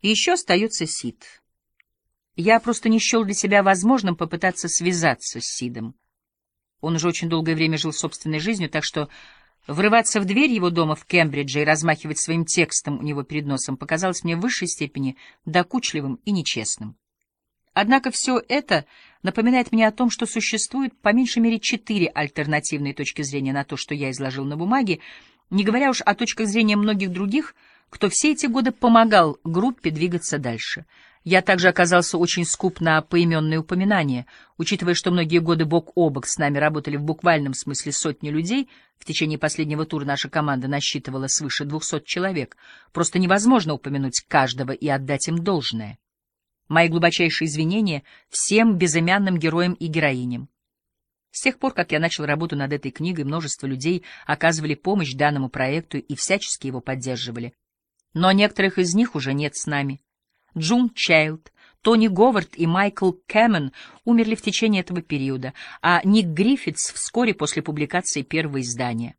Еще остается Сид. Я просто не счел для себя возможным попытаться связаться с Сидом. Он уже очень долгое время жил собственной жизнью, так что врываться в дверь его дома в Кембридже и размахивать своим текстом у него перед носом показалось мне в высшей степени докучливым и нечестным. Однако все это напоминает мне о том, что существует по меньшей мере четыре альтернативные точки зрения на то, что я изложил на бумаге, не говоря уж о точках зрения многих других — кто все эти годы помогал группе двигаться дальше. Я также оказался очень скуп на поименные упоминания, учитывая, что многие годы бок о бок с нами работали в буквальном смысле сотни людей, в течение последнего тура наша команда насчитывала свыше двухсот человек, просто невозможно упомянуть каждого и отдать им должное. Мои глубочайшие извинения всем безымянным героям и героиням. С тех пор, как я начал работу над этой книгой, множество людей оказывали помощь данному проекту и всячески его поддерживали но некоторых из них уже нет с нами. Джун Чайлд, Тони Говард и Майкл Кэмон умерли в течение этого периода, а Ник Гриффитс вскоре после публикации первого издания.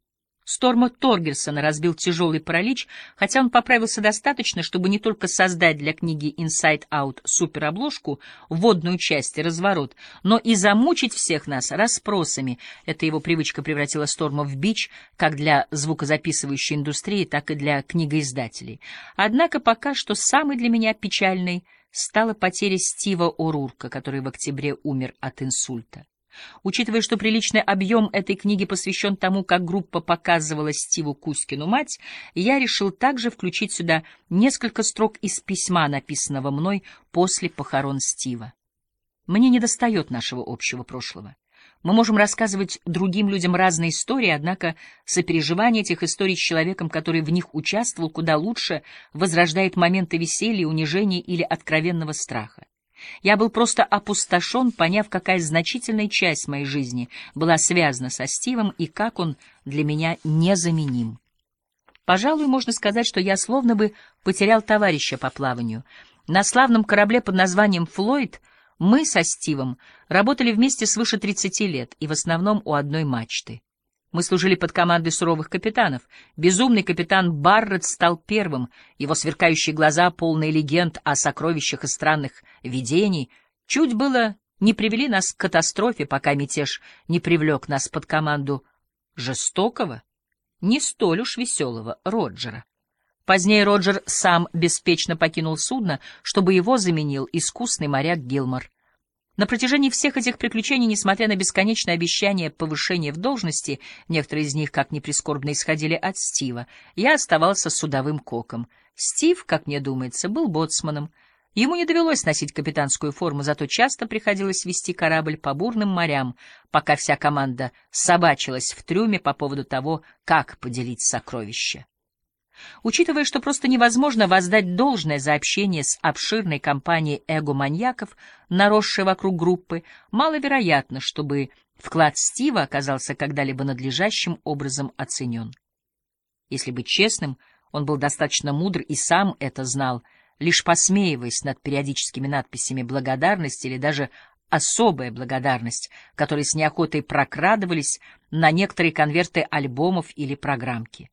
Сторма Торгерсона разбил тяжелый паралич, хотя он поправился достаточно, чтобы не только создать для книги Inside Out суперобложку, вводную часть и разворот, но и замучить всех нас расспросами. Эта его привычка превратила Сторма в бич как для звукозаписывающей индустрии, так и для книгоиздателей. Однако пока что самый для меня печальный стала потеря Стива О'Рурка, который в октябре умер от инсульта. Учитывая, что приличный объем этой книги посвящен тому, как группа показывала Стиву Кузькину мать, я решил также включить сюда несколько строк из письма, написанного мной после похорон Стива. Мне недостает нашего общего прошлого. Мы можем рассказывать другим людям разные истории, однако сопереживание этих историй с человеком, который в них участвовал, куда лучше возрождает моменты веселья, унижения или откровенного страха. Я был просто опустошен, поняв, какая значительная часть моей жизни была связана со Стивом и как он для меня незаменим. Пожалуй, можно сказать, что я словно бы потерял товарища по плаванию. На славном корабле под названием «Флойд» мы со Стивом работали вместе свыше 30 лет и в основном у одной мачты. Мы служили под командой суровых капитанов. Безумный капитан Барретт стал первым. Его сверкающие глаза, полные легенд о сокровищах и странных видений, чуть было не привели нас к катастрофе, пока мятеж не привлек нас под команду жестокого, не столь уж веселого Роджера. Позднее Роджер сам беспечно покинул судно, чтобы его заменил искусный моряк Гилмор. На протяжении всех этих приключений, несмотря на бесконечное обещание повышения в должности, некоторые из них, как ни прискорбно, исходили от Стива, я оставался судовым коком. Стив, как мне думается, был боцманом. Ему не довелось носить капитанскую форму, зато часто приходилось вести корабль по бурным морям, пока вся команда собачилась в трюме по поводу того, как поделить сокровища. Учитывая, что просто невозможно воздать должное за общение с обширной компанией эго-маньяков, наросшей вокруг группы, маловероятно, чтобы вклад Стива оказался когда-либо надлежащим образом оценен. Если быть честным, он был достаточно мудр и сам это знал, лишь посмеиваясь над периодическими надписями «благодарность» или даже «особая благодарность», которые с неохотой прокрадывались на некоторые конверты альбомов или программки.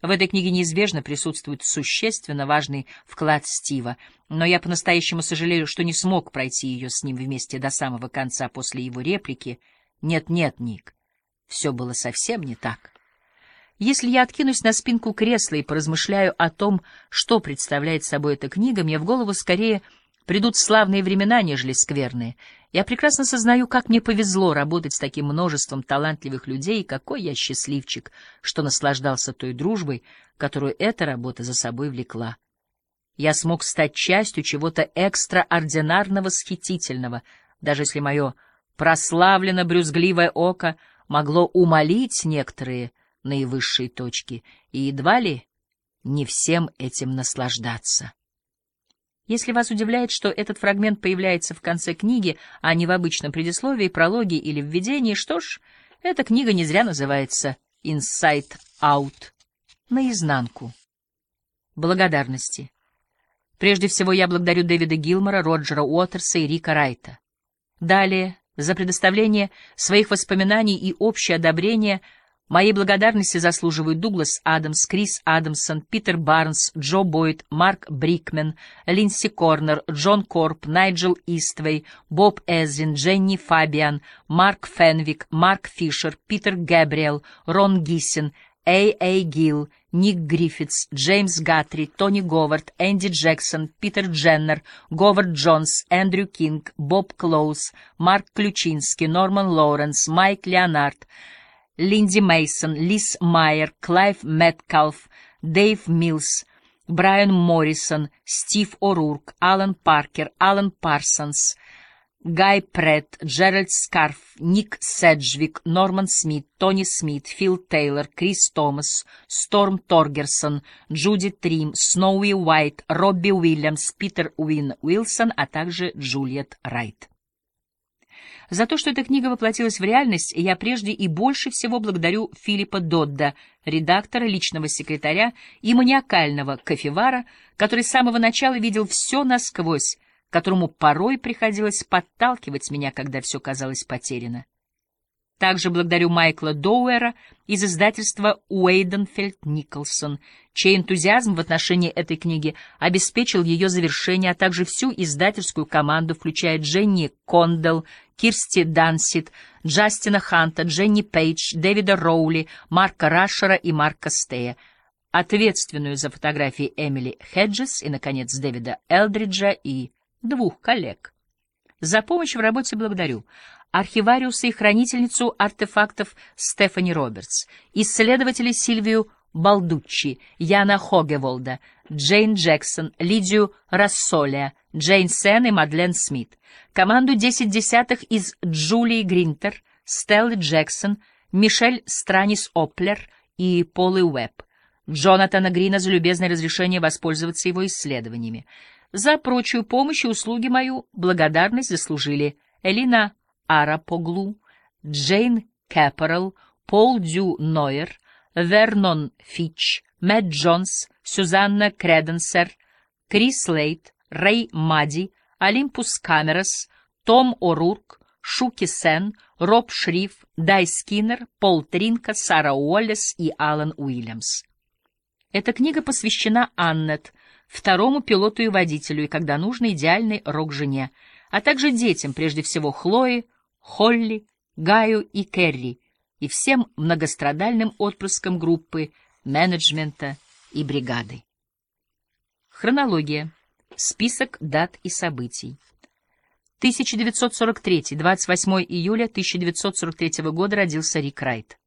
В этой книге неизбежно присутствует существенно важный вклад Стива, но я по-настоящему сожалею, что не смог пройти ее с ним вместе до самого конца после его реплики «Нет-нет, Ник, все было совсем не так». Если я откинусь на спинку кресла и поразмышляю о том, что представляет собой эта книга, мне в голову скорее придут славные времена, нежели скверные. Я прекрасно сознаю, как мне повезло работать с таким множеством талантливых людей, и какой я счастливчик, что наслаждался той дружбой, которую эта работа за собой влекла. Я смог стать частью чего-то экстраординарно восхитительного, даже если мое прославлено брюзгливое око могло умолить некоторые наивысшие точки, и едва ли не всем этим наслаждаться. Если вас удивляет, что этот фрагмент появляется в конце книги, а не в обычном предисловии, прологе или введении, что ж, эта книга не зря называется «Inside Out» — «Наизнанку». Благодарности. Прежде всего я благодарю Дэвида Гилмора, Роджера Уотерса и Рика Райта. Далее, за предоставление своих воспоминаний и общее одобрение Моей благодарности заслуживают Дуглас Адамс, Крис Адамсон, Питер Барнс, Джо Бойд, Марк Брикмен, Линдси Корнер, Джон Корп, Найджел Иствей, Боб Эзрин, Дженни Фабиан, Марк Фенвик, Марк Фишер, Питер Гэбриэл, Рон Гиссен, Эй Эй Гилл, Ник Гриффитс, Джеймс Гатри, Тони Говард, Энди Джексон, Питер Дженнер, Говард Джонс, Эндрю Кинг, Боб Клоус, Марк Ключинский, Норман Лоуренс, Майк Леонард, Линди Мейсон, Лиз Майер, Клайв Мэткалф, Дэйв Милс, Брайан Моррисон, Стив О'Рурк, Алан Паркер, Алан Парсонс, Гай Претт, Джеральд Скарф, Ник Седжвик, Норман Смит, Тони Смит, Фил Тейлор, Крис Томас, Сторм Торгерсон, Джуди Трим, Сноуи Уайт, Робби Уильямс, Питер Уин Уилсон, а также Джульет Райт. За то, что эта книга воплотилась в реальность, я прежде и больше всего благодарю Филиппа Додда, редактора, личного секретаря и маниакального кофевара, который с самого начала видел все насквозь, которому порой приходилось подталкивать меня, когда все казалось потеряно. Также благодарю Майкла Доуэра из издательства Уэйденфельд Николсон, чей энтузиазм в отношении этой книги обеспечил ее завершение, а также всю издательскую команду, включая Дженни Кондел, Кирсти Дансит, Джастина Ханта, Дженни Пейдж, Дэвида Роули, Марка Рашера и Марка Стея, ответственную за фотографии Эмили Хеджес и, наконец, Дэвида Элдриджа и двух коллег. За помощь в работе благодарю архивариуса и хранительницу артефактов Стефани Робертс, исследователей Сильвию Балдуччи, Яна Хогеволда, Джейн Джексон, Лидию Рассолия, Джейн Сен и Мадлен Смит, команду 10 десятых из Джулии Гринтер, Стеллы Джексон, Мишель Странис Оплер и Полы Уэбб, Джонатана Грина за любезное разрешение воспользоваться его исследованиями. За прочую помощь и услуги мою благодарность заслужили Элина Арапоглу, Джейн Кэпперл, Пол Дю Нойер, Вернон Фич, Мэтт Джонс, Сюзанна Креденсер, Крис Лейт, Рэй Мади, Олимпус Камерас, Том О'Рурк, Шуки Сен, Роб Шриф, Дай Скиннер, Пол Тринка, Сара Уоллес и Алан Уильямс. Эта книга посвящена Аннет, второму пилоту и водителю, и, когда нужно, идеальной рок-жене, а также детям, прежде всего Хлое, Холли, Гаю и Керри, и всем многострадальным отпрыскам группы, менеджмента и бригады. Хронология. Список дат и событий. 1943. 28 июля 1943 года родился Рик Райт.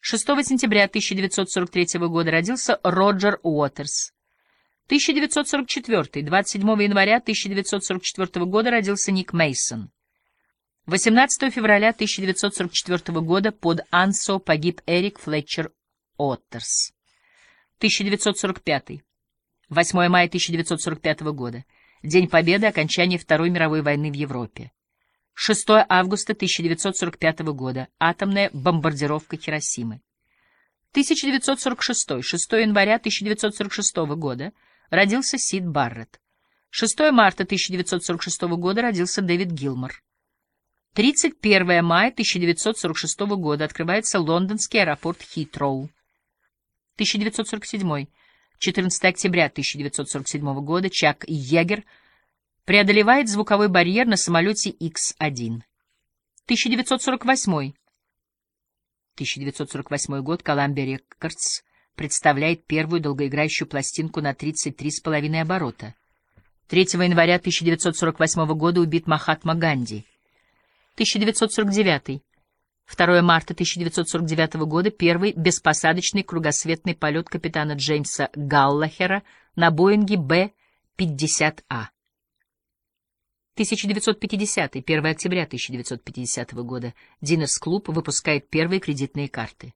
6 сентября 1943 года родился Роджер Уотерс. 1944. 27 января 1944 года родился Ник Мейсон. 18 февраля 1944 года под Ансо погиб Эрик Флетчер Оттерс. 1945. 8 мая 1945 года. День Победы, окончание Второй мировой войны в Европе. 6 августа 1945 года. Атомная бомбардировка Хиросимы. 1946. 6 января 1946 года. Родился Сид Барретт. 6 марта 1946 года родился Дэвид Гилмор. 31 мая 1946 года открывается лондонский аэропорт Хитроу. 1947. 14 октября 1947 года Чак Йегер преодолевает звуковой барьер на самолете X-1. 1948. 1948 год Columbia Records представляет первую долгоиграющую пластинку на 33,5 оборота. 3 января 1948 года убит Махатма Ганди. 1949. 2 марта 1949 года первый беспосадочный кругосветный полет капитана Джеймса Галлахера на Боинге Б-50А. 1950. 1 октября 1950 года. Динерс Клуб выпускает первые кредитные карты.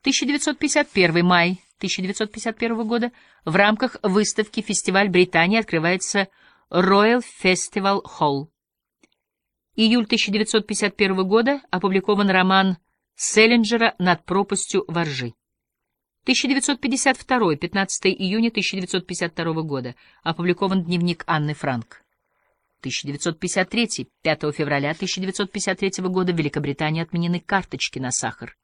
1951. Май 1951 года. В рамках выставки «Фестиваль Британии» открывается Royal Festival Hall. Июль 1951 года опубликован роман Селлинджера «Над пропастью воржи». 1952, 15 июня 1952 года опубликован дневник Анны Франк. 1953, 5 февраля 1953 года в Великобритании отменены карточки на сахар.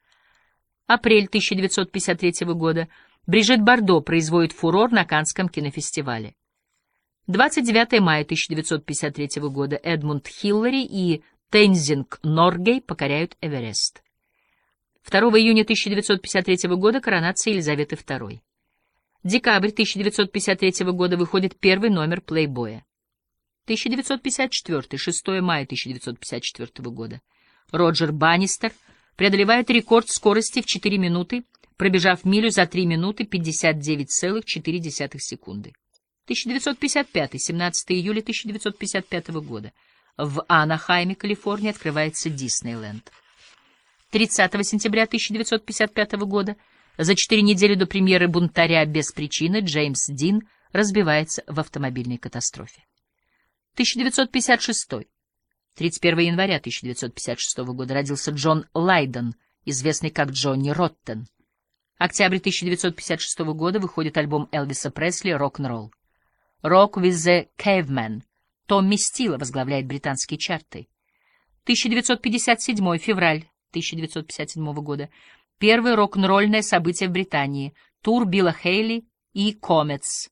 Апрель 1953 года. Брижит Бардо производит фурор на Канском кинофестивале. 29 мая 1953 года. Эдмунд Хиллари и Тензинг Норгей покоряют Эверест. 2 июня 1953 года коронация Елизаветы II. Декабрь 1953 года выходит первый номер «Плейбоя». 1954, 6 мая 1954 года. Роджер Баннистер преодолевает рекорд скорости в 4 минуты, пробежав милю за 3 минуты 59,4 секунды. 1955, 17 июля 1955 года. В Анахайме, Калифорния, открывается Диснейленд. 30 сентября 1955 года, за четыре недели до премьеры «Бунтаря без причины», Джеймс Дин разбивается в автомобильной катастрофе. 1956. 31 января 1956 года родился Джон Лайден, известный как Джонни Роттен. Октябрь 1956 года выходит альбом Элвиса Пресли «Рок-н-ролл». «Rock with the Caveman» Томми Стила возглавляет британские чарты. 1957 февраль 1957 года. Первое рок-н-ролльное событие в Британии. Тур Билла Хейли и Кометс.